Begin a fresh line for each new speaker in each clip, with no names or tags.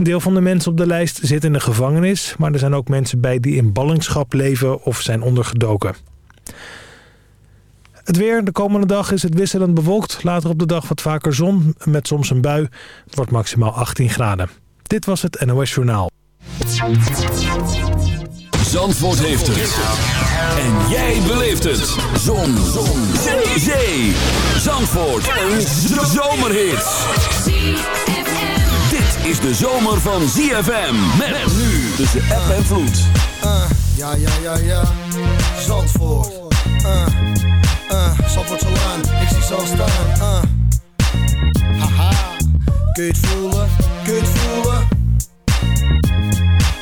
Een deel van de mensen op de lijst zit in de gevangenis, maar er zijn ook mensen bij die in ballingschap leven of zijn ondergedoken. Het weer. De komende dag is het wisselend bewolkt. Later op de dag wat vaker zon met soms een bui. Het wordt maximaal 18 graden. Dit was het NOS Journaal.
Zandvoort heeft het. En jij beleeft het. Zon. zon. Zee. Zandvoort. Een zomerhit. Is de zomer van ZFM. Met nu tussen app en vloed.
Uh, ja, ja, ja, ja. Zandvoort. Uh. Uh, Zandvoort aan, ik zie ze staan. Haha, kun je het voelen? Kun je het voelen?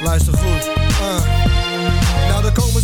Luister goed.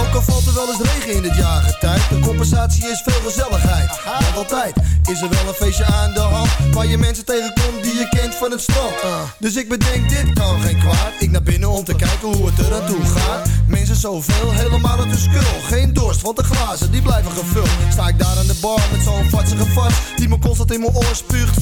Ook al valt er wel eens regen in dit jaargetijd De compensatie is veel gezelligheid. Want altijd is er wel een feestje aan de hand Waar je mensen tegenkomt die je kent van het strand. Dus ik bedenk dit kan geen kwaad. Ik naar binnen om te kijken hoe het er aan toe gaat Mensen zoveel, helemaal uit de skul. Geen dorst, want de glazen die blijven gevuld. Sta ik daar aan de bar met zo'n vatsige vast Die me constant in mijn oor spuugt.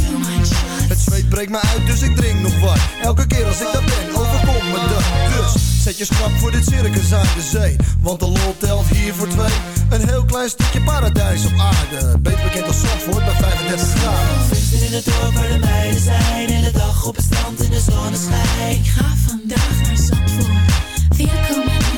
Het zweet breekt me uit dus ik drink nog wat. Elke keer als ik daar ben overkomt me dat Dus. Zet je schrap voor dit circus aan de zee Want de lol telt hier voor twee. Een heel klein stukje paradijs op aarde Beter bekend als Zandvoort bij 35 graden.
Feesten in het dorp waar de meiden zijn In de dag op het strand in de zonneschijn. Ik ga vandaag naar Zandvoort. Welkom in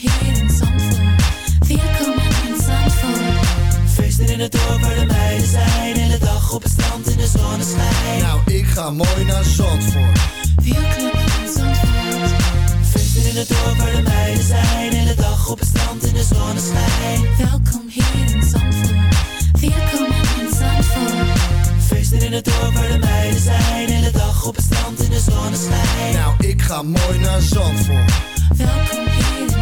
hier in Zandvoort. Feesten in het dorp waar de meiden zijn. En de dag op het strand in de zonneschijn.
Nou, ik ga mooi naar Zandvoort.
Willkommen in Zandvoort. Feesten in het dorp waar de meiden zijn. En de dag op het strand in de zonneschijn. Welkom hier in Zandvoort. Willkommen in Zandvoort. Feesten in het dorp waar de meiden zijn En de dag op het strand in de zonneschijn
Nou, ik ga mooi naar Zandvoort
Welkom hier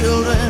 children.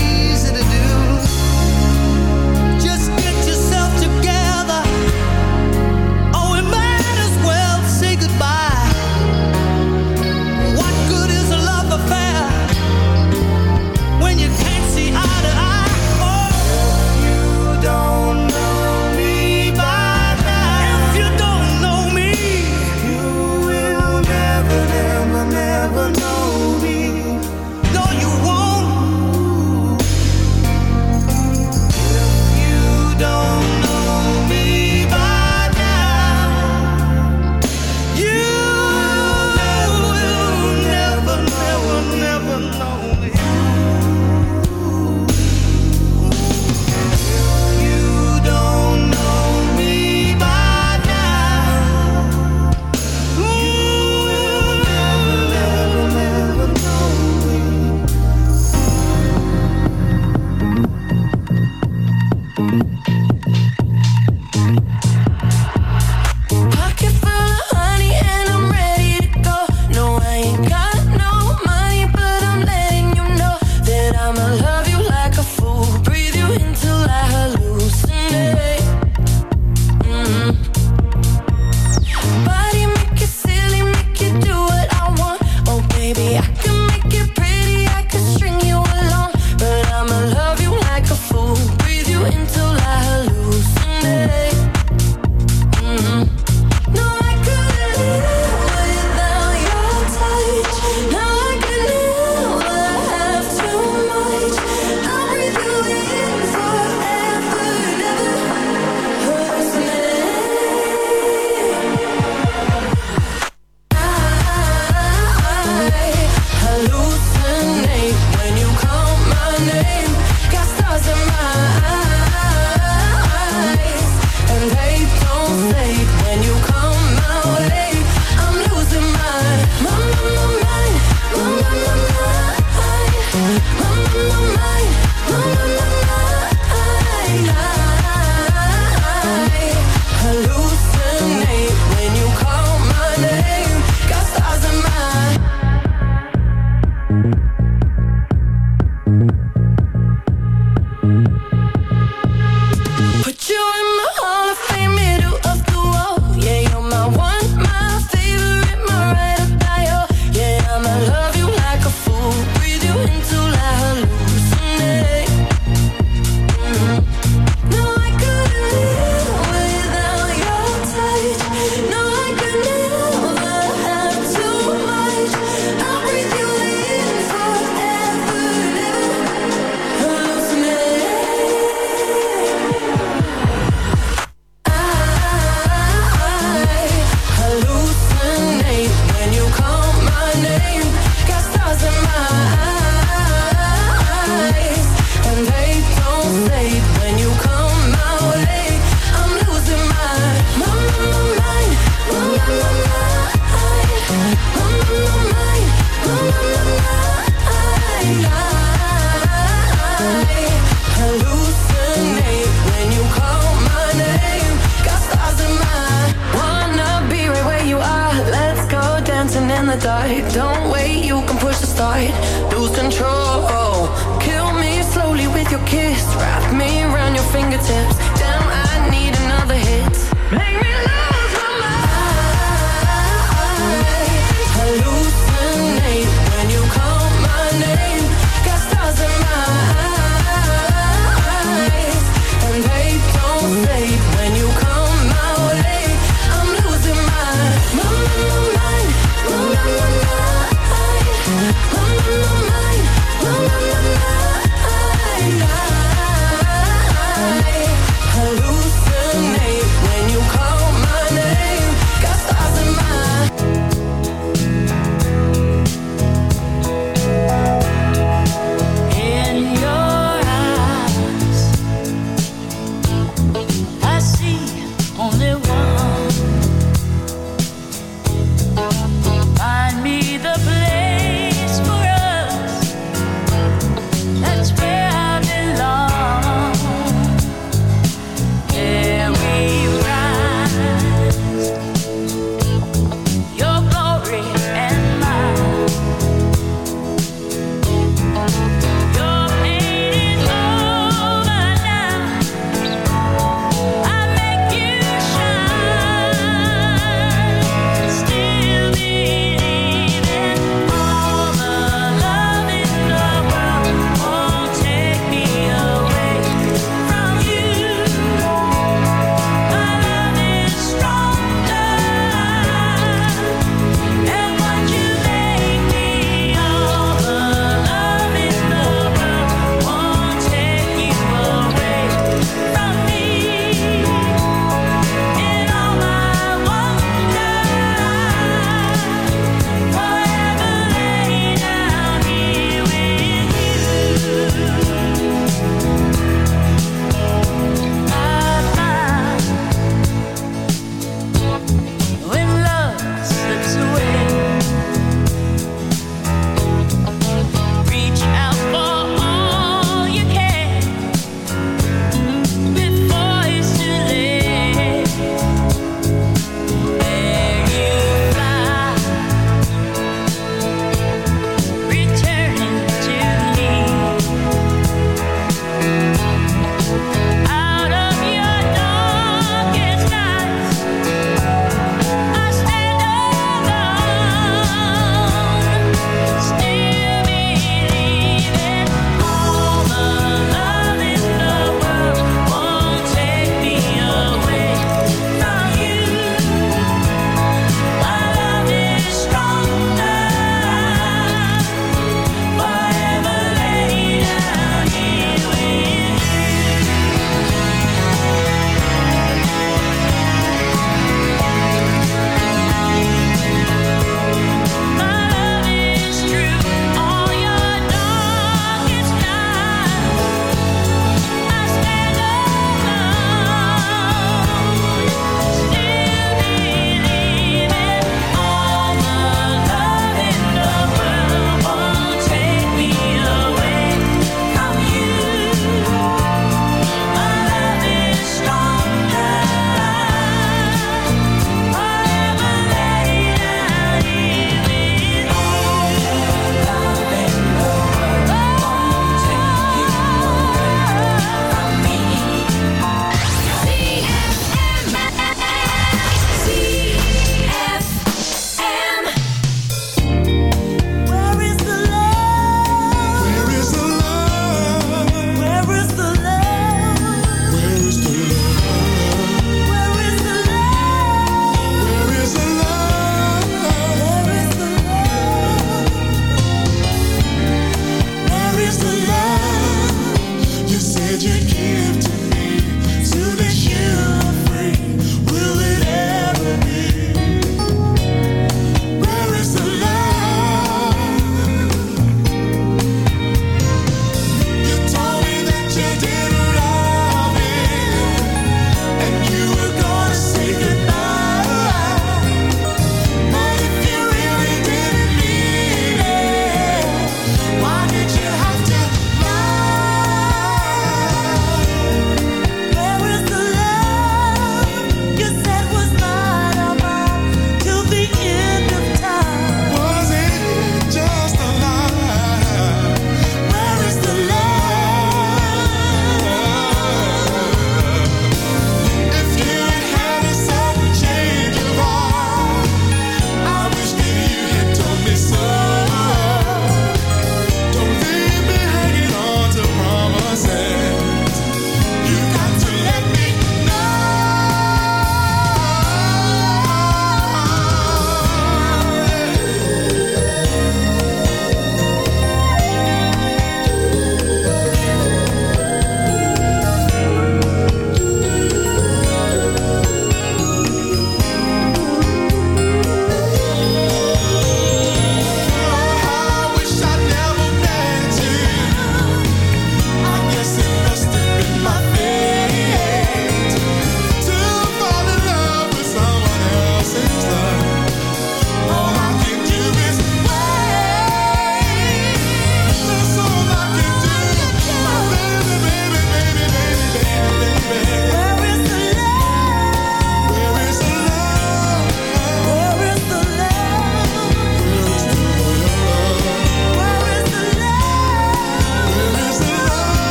Don't
say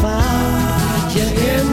found you in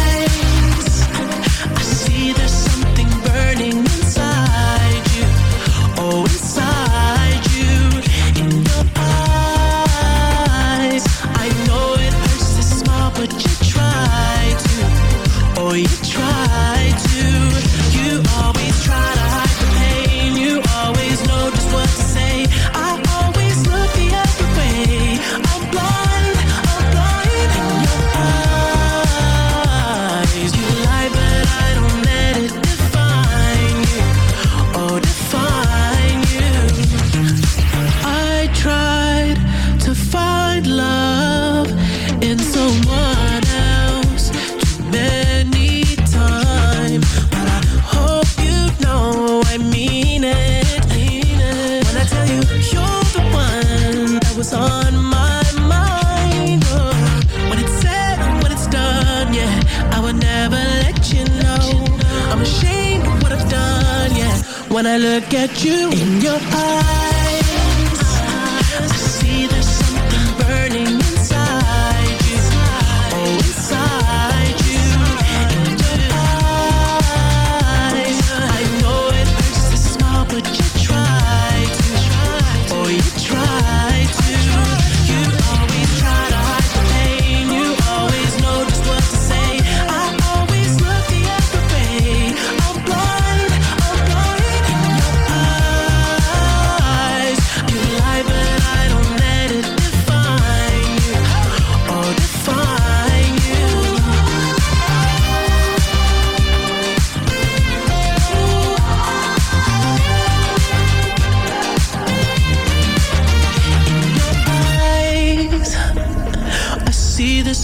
you.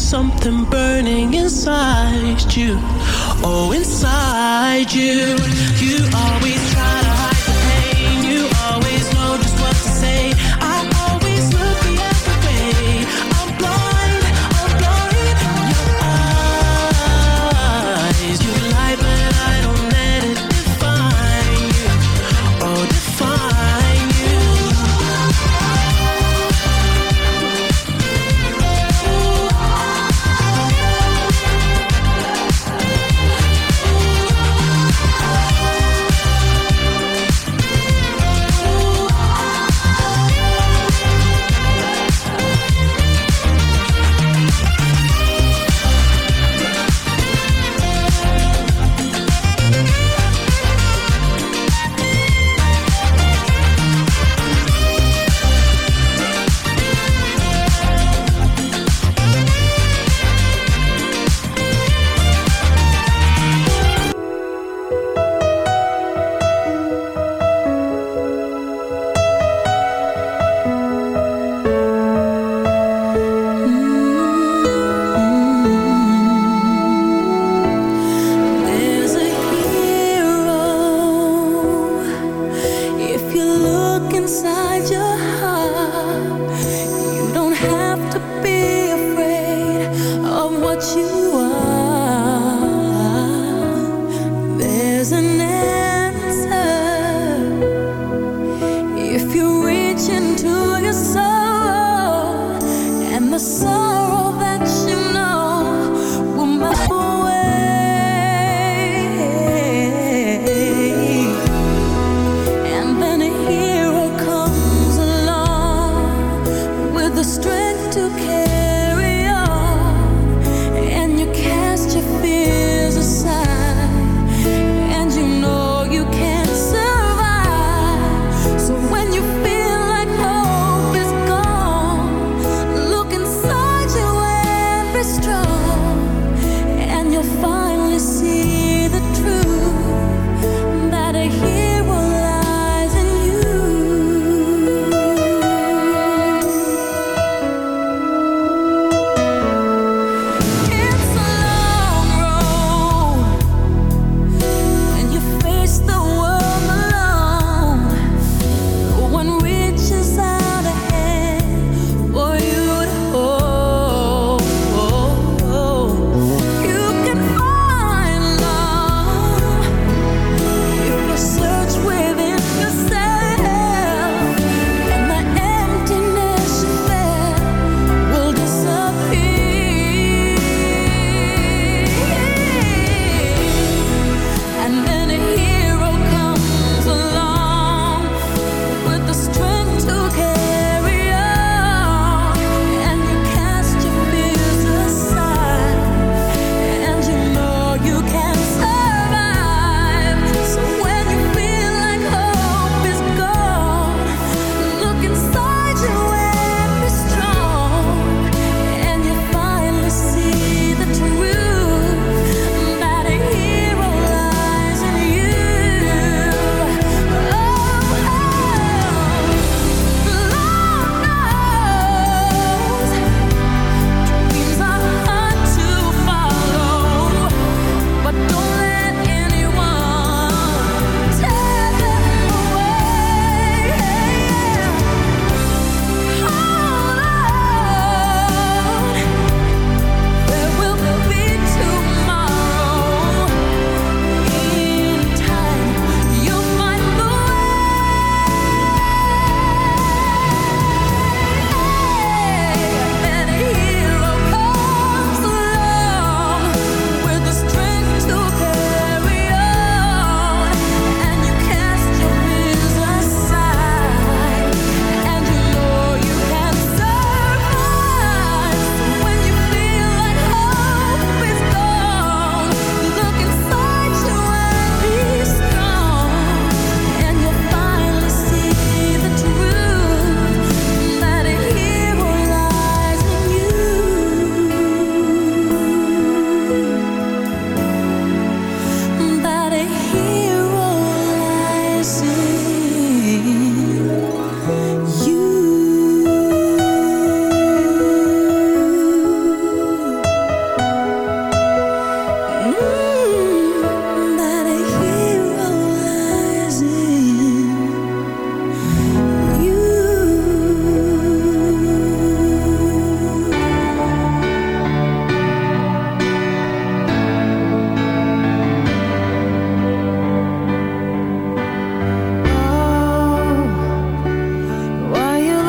something burning inside you. Oh, inside you. You always try to.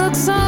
looks on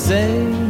say.